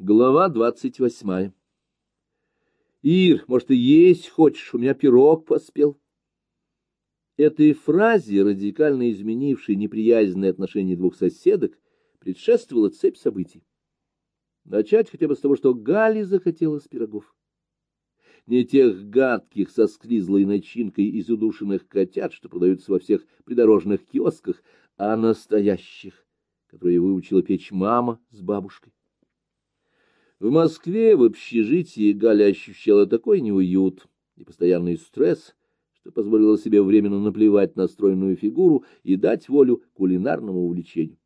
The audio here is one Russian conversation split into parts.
Глава двадцать восьмая. Ир, может, ты есть хочешь? У меня пирог поспел. Этой фразе, радикально изменившей неприязненные отношения двух соседок, предшествовала цепь событий. Начать хотя бы с того, что Гали захотела с пирогов. Не тех гадких со склизлой начинкой из удушенных котят, что продаются во всех придорожных киосках, а настоящих, которые выучила печь мама с бабушкой. В Москве в общежитии Галя ощущала такой неуют и постоянный стресс, что позволила себе временно наплевать на стройную фигуру и дать волю кулинарному увлечению.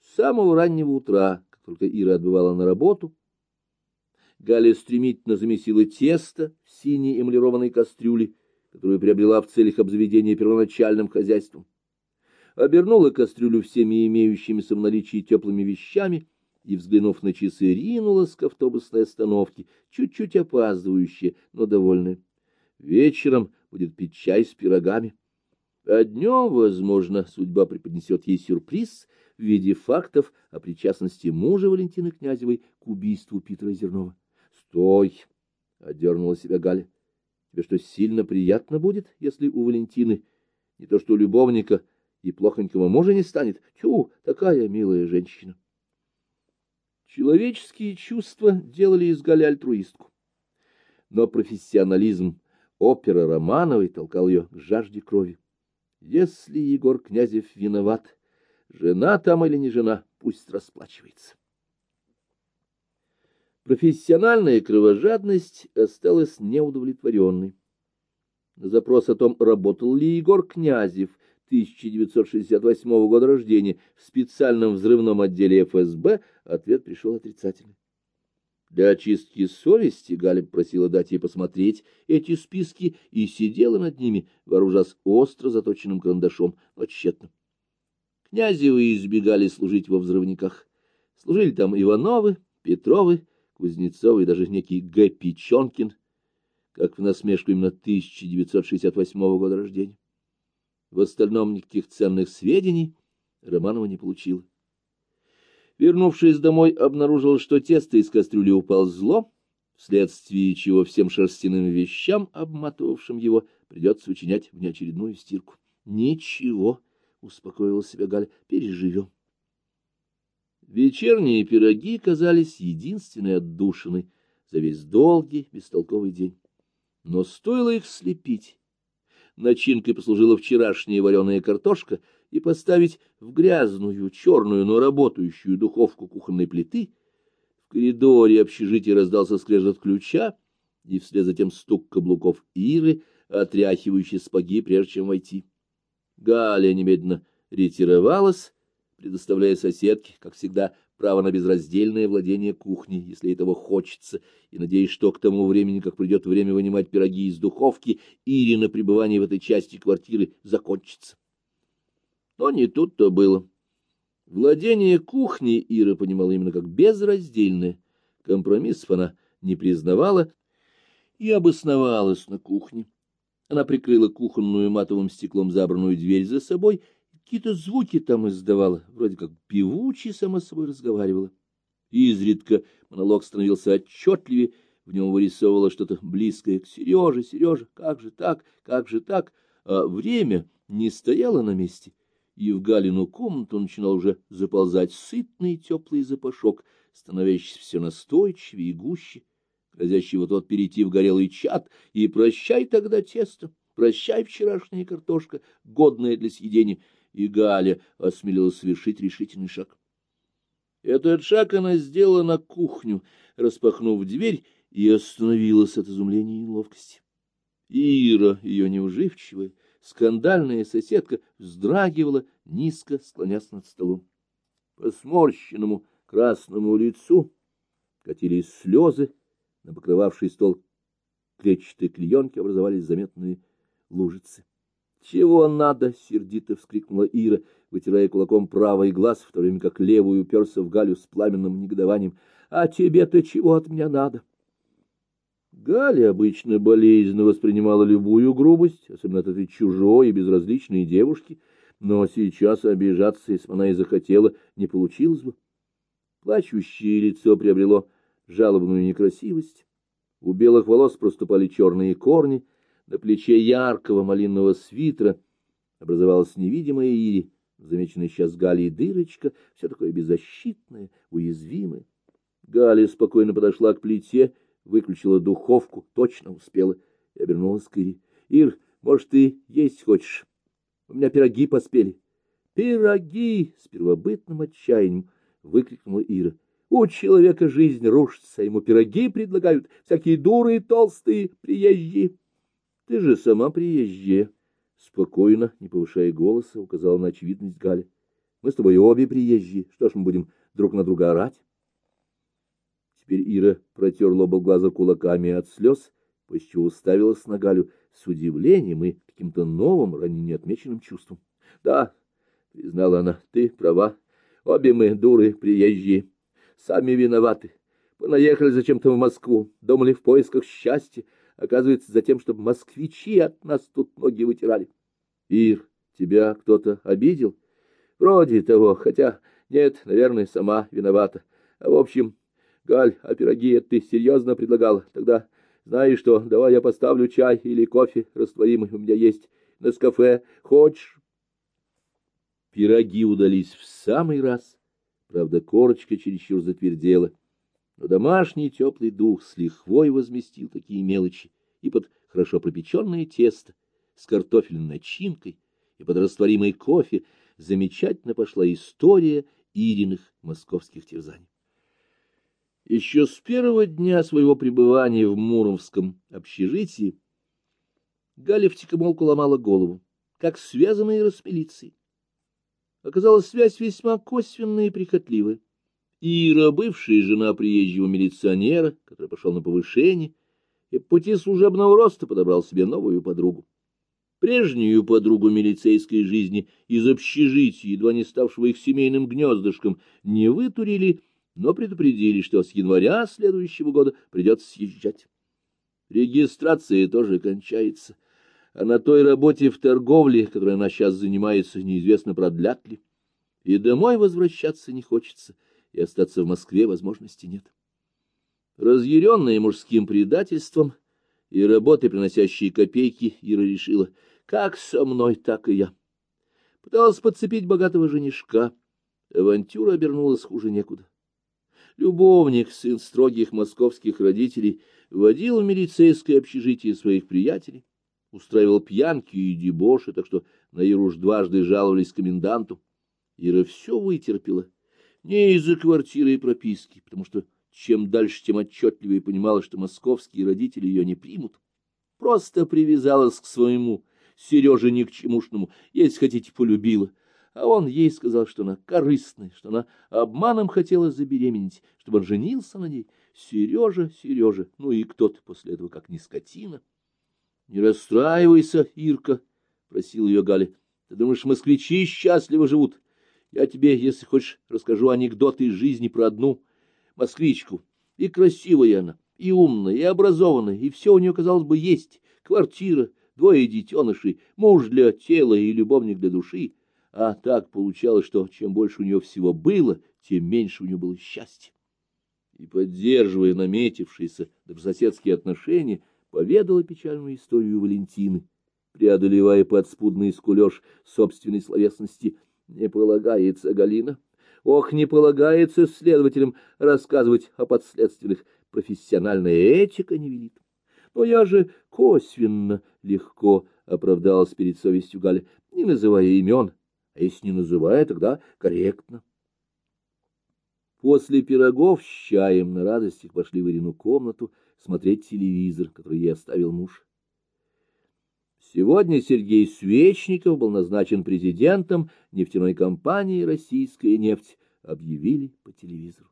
С самого раннего утра, как только Ира отбывала на работу, Галя стремительно замесила тесто в синей эмалированной кастрюле, которую приобрела в целях обзаведения первоначальным хозяйством. Обернула кастрюлю всеми имеющимися в наличии теплыми вещами — и, взглянув на часы, ринулась к автобусной остановке, чуть-чуть опаздывающая, но довольная. Вечером будет пить чай с пирогами. А днем, возможно, судьба преподнесет ей сюрприз в виде фактов о причастности мужа Валентины Князевой к убийству Питера Зернова. — Стой! — одернула себя Галя. — Тебе что, сильно приятно будет, если у Валентины не то что у любовника и плохонького мужа не станет? Тю, такая милая женщина! — Человеческие чувства делали из Галя альтруистку. Но профессионализм оперы Романовой толкал ее к жажде крови. Если Егор Князев виноват, жена там или не жена, пусть расплачивается. Профессиональная кровожадность осталась неудовлетворенной. На запрос о том, работал ли Егор Князев 1968 года рождения в специальном взрывном отделе ФСБ, ответ пришел отрицательный. Для очистки совести Галя просила дать ей посмотреть эти списки и сидела над ними, вооружаясь остро заточенным карандашом, но тщетно. Князевы избегали служить во взрывниках. Служили там Ивановы, Петровы, Кузнецовы и даже некий Г. Печенкин, как в насмешку именно 1968 года рождения. В остальном никаких ценных сведений Романова не получила. Вернувшись домой, обнаружил, что тесто из кастрюли уползло, вследствие чего всем шерстяным вещам, обматывавшим его, придется учинять внеочередную стирку. «Ничего», — успокоила себя Галя, — «переживем». Вечерние пироги казались единственной отдушиной за весь долгий, бестолковый день. Но стоило их слепить, начинкой послужила вчерашняя вареная картошка, и поставить в грязную, черную, но работающую духовку кухонной плиты, в коридоре общежития раздался скрежет ключа, и вслед за тем стук каблуков Иры, отряхивающей спаги, прежде чем войти. Галя немедленно ретировалась, предоставляя соседке, как всегда, право на безраздельное владение кухней, если этого хочется, и надеясь, что к тому времени, как придет время вынимать пироги из духовки, Ирина пребывание в этой части квартиры закончится. Но не тут-то было. Владение кухней Ира понимала именно как безраздельное. Компромиссов она не признавала и обосновалась на кухне. Она прикрыла кухонную матовым стеклом забранную дверь за собой Какие-то звуки там издавала, вроде как певучий сама с собой разговаривала. Изредка монолог становился отчетливее, в нем вырисовывало что-то близкое к Сереже. Сережа, как же так, как же так? А время не стояло на месте, и в Галину комнату начинал уже заползать сытный теплый запашок, становящийся все настойчивее и гуще, грозящий вот-вот перейти в горелый чад, и прощай тогда тесто, прощай вчерашняя картошка, годная для съедения, и Галя осмелилась совершить решительный шаг. Этот шаг она сделала на кухню, распахнув дверь, и остановилась от изумления и неловкости. Ира, ее неуживчивая, скандальная соседка, вздрагивала, низко склонясь над столом. По сморщенному красному лицу катились слезы, на покрывавший стол клетчатой клеенки образовались заметные лужицы. «Чего надо?» — сердито вскрикнула Ира, вытирая кулаком правый глаз, в то время как левую уперся в Галю с пламенным негодованием. «А тебе-то чего от меня надо?» Галя обычно болезненно воспринимала любую грубость, особенно от этой чужой и безразличной девушки, но сейчас обижаться, если она и захотела, не получилось бы. Плачущее лицо приобрело жалобную некрасивость. У белых волос проступали черные корни, на плече яркого малинного свитера образовалась невидимая ири, замеченная сейчас Галей дырочка, все такое беззащитное, уязвимое. Галя спокойно подошла к плите, выключила духовку, точно успела, и обернулась к Ире. — Ир, может, ты есть хочешь? У меня пироги поспели. — Пироги! — с первобытным отчаянием выкрикнула Ира. — У человека жизнь рушится, ему пироги предлагают, всякие дуры толстые, приезжие. — Ты же сама приезжая. Спокойно, не повышая голоса, указала на очевидность Галя. — Мы с тобой обе приезжие. Что ж мы будем друг на друга орать? Теперь Ира протерла оба глаза кулаками от слез, после чего уставилась на Галю с удивлением и каким-то новым, ранее неотмеченным чувством. — Да, — признала она, — ты права. Обе мы дуры приезжие. Сами виноваты. Понаехали зачем-то в Москву, думали в поисках счастья. Оказывается, за тем, чтобы москвичи от нас тут ноги вытирали. — Ир, тебя кто-то обидел? — Вроде того, хотя нет, наверное, сама виновата. А в общем... Галь, а пироги ты серьезно предлагала? Тогда знаешь что, давай я поставлю чай или кофе растворимый у меня есть на кафе. Хочешь? Пироги удались в самый раз. Правда, корочка чересчур затвердела. Но домашний теплый дух с лихвой возместил такие мелочи и под хорошо пропеченное тесто с картофельной начинкой и под растворимый кофе замечательно пошла история Ириных московских терзаний. Еще с первого дня своего пребывания в Муромском общежитии Галя втихомолку ломала голову, как связанные распилиции. Оказалась связь весьма косвенная и прихотливая. Ира, бывшая жена приезжего милиционера, который пошел на повышение, и по пути служебного роста подобрал себе новую подругу. Прежнюю подругу милицейской жизни из общежития, едва не ставшего их семейным гнездышком, не вытурили но предупредили, что с января следующего года придется съезжать. Регистрация тоже кончается, а на той работе в торговле, которой она сейчас занимается, неизвестно, продлят ли. И домой возвращаться не хочется, и остаться в Москве возможности нет. Разъяренная мужским предательством и работой, приносящей копейки, Ира решила, как со мной, так и я. Пыталась подцепить богатого женишка. Авантюра обернулась хуже некуда. Любовник, сын строгих московских родителей, водил в милицейское общежитие своих приятелей, устраивал пьянки и дебоши, так что на Иру уж дважды жаловались коменданту. Ира все вытерпела, не из-за квартиры и прописки, потому что чем дальше, тем отчетливее понимала, что московские родители ее не примут. Просто привязалась к своему Сереже ни к чемушному, если хотите, полюбила — а он ей сказал, что она корыстная, что она обманом хотела забеременеть, чтобы он женился на ней. Сережа, Сережа, ну и кто ты после этого, как не скотина? — Не расстраивайся, Ирка, — просил ее Галя. — Ты думаешь, москвичи счастливо живут? Я тебе, если хочешь, расскажу анекдоты из жизни про одну москвичку. И красивая она, и умная, и образованная, и все у нее, казалось бы, есть. Квартира, двое детенышей, муж для тела и любовник для души. А так получалось, что чем больше у нее всего было, тем меньше у нее было счастья. И, поддерживая наметившиеся добрососедские отношения, поведала печальную историю Валентины, преодолевая подспудный скулеж собственной словесности. Не полагается, Галина. Ох, не полагается следователям рассказывать о подследственных. Профессиональная этика не велит. Но я же косвенно легко оправдалась перед совестью Галя, не называя имен, а если не называя, тогда корректно. После пирогов с чаем на радостях пошли в Ирину комнату смотреть телевизор, который ей оставил муж. Сегодня Сергей Свечников был назначен президентом нефтяной компании «Российская нефть», объявили по телевизору.